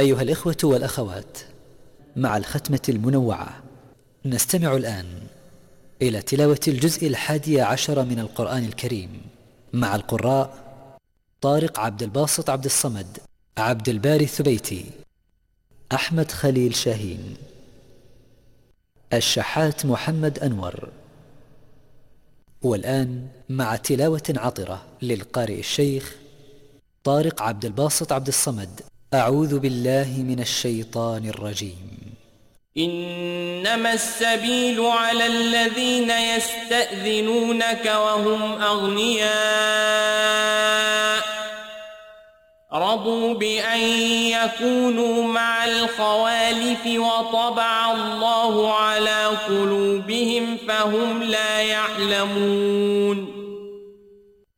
أيها الإخوة والأخوات مع الختمة المنوعة نستمع الآن إلى تلاوة الجزء الحادي عشر من القرآن الكريم مع القراء طارق عبد الباسط عبد الصمد عبد الباري الثبيتي أحمد خليل شاهين الشحات محمد أنور. والآن مع تلاوة عطرة للقارئ الشيخ طارق عبد الباسط عبد الصمد أعوذ بالله من الشيطان الرجيم. إنما السبيل على الذين يستأذنونك وهم أغنياء. رضوا بأن يكونوا مع الخوالف وطبع الله على قلوبهم فهم لا يعلمون.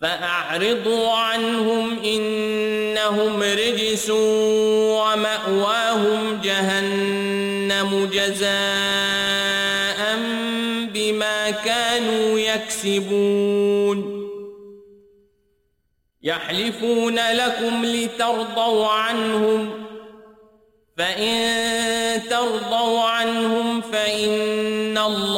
فأعرضوا عنهم إنهم رجس ومأواهم جهنم جزاء بما كانوا يكسبون. يحلفون لكم لترضوا عنهم فإن ترضوا عنهم فإن الله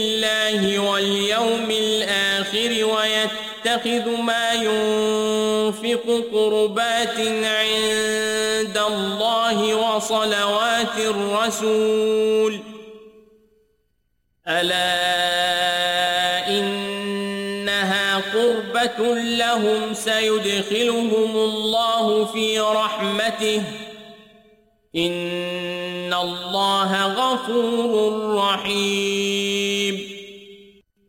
بالله واليوم الآخر ويتخذ ما ينفق قربات عند الله وصلوات الرسول. ألا إنها قربة لهم سيدخلهم الله في رحمته. إن الله غفور رحيم.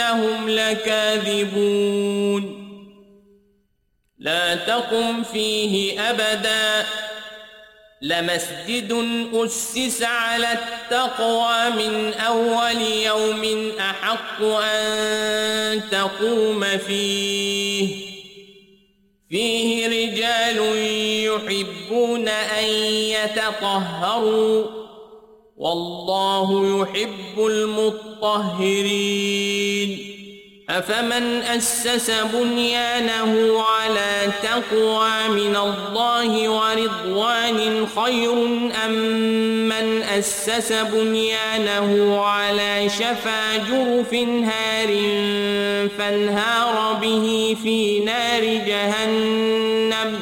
إنهم لكاذبون. لا تقم فيه أبدا. لمسجد أسس على التقوى من أول يوم أحق أن تقوم فيه. فيه رجال يحبون أن يتطهروا. والله يحب المطهرين. أفمن أسس بنيانه على تقوى من الله ورضوان خير أم من أسس بنيانه على شفا جرف هار فانهار به في نار جهنم؟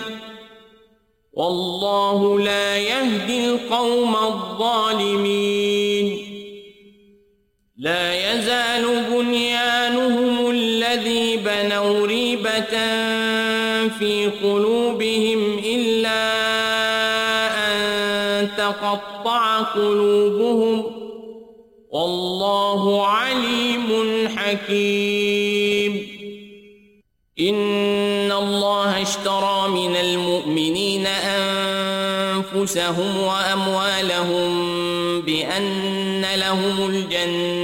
والله لا يهدي القوم الظالمين. في قلوبهم إلا أن تقطع قلوبهم والله عليم حكيم. إن الله اشترى من المؤمنين أنفسهم وأموالهم بأن لهم الجنة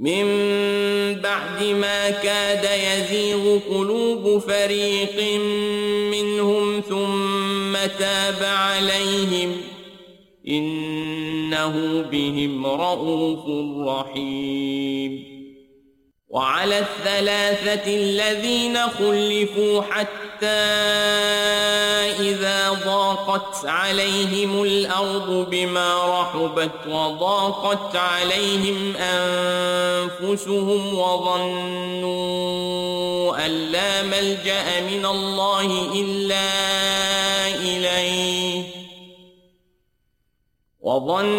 من بعد ما كاد يزيغ قلوب فريق منهم ثم تاب عليهم إنه بهم رؤوف رحيم. وعلى الثلاثة الذين خلفوا حتى وضاقت عليهم الأرض بما رحبت وضاقت عليهم أنفسهم وظنوا أن لا ملجأ من الله إلا إليه وظنوا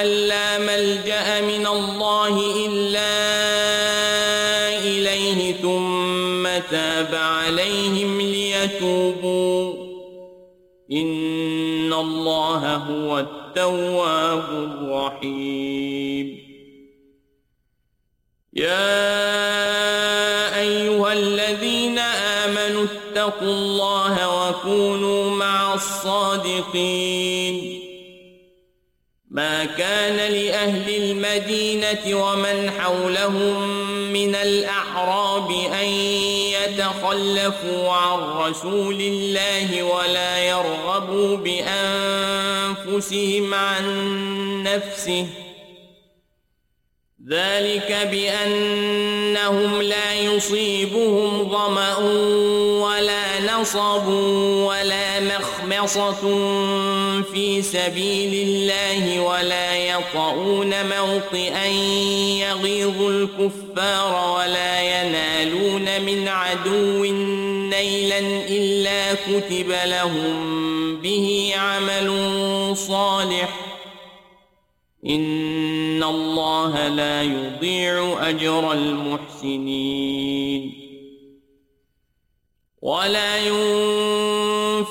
أن لا ملجأ من الله إلا إليه ثم تاب عليهم لي يتوبوا ان الله هو التواب الرحيم يا أيها الذين آمنوا اتقوا الله وكونوا مع الصادقين ما كان لأهل المدينة ومن حولهم من الأعراب أن يتخلفوا عن رسول الله ولا يرغبوا بأنفسهم عن نفسه. ذلك بأنهم لا يصيبهم ضمأ ولا نصب ولا نصب مخمصة في سبيل الله ولا يطعون موطئا يغيظ الكفار ولا ينالون من عدو نيلا إلا كتب لهم به عمل صالح. إن الله لا يضيع أجر المحسنين. ولا ينفع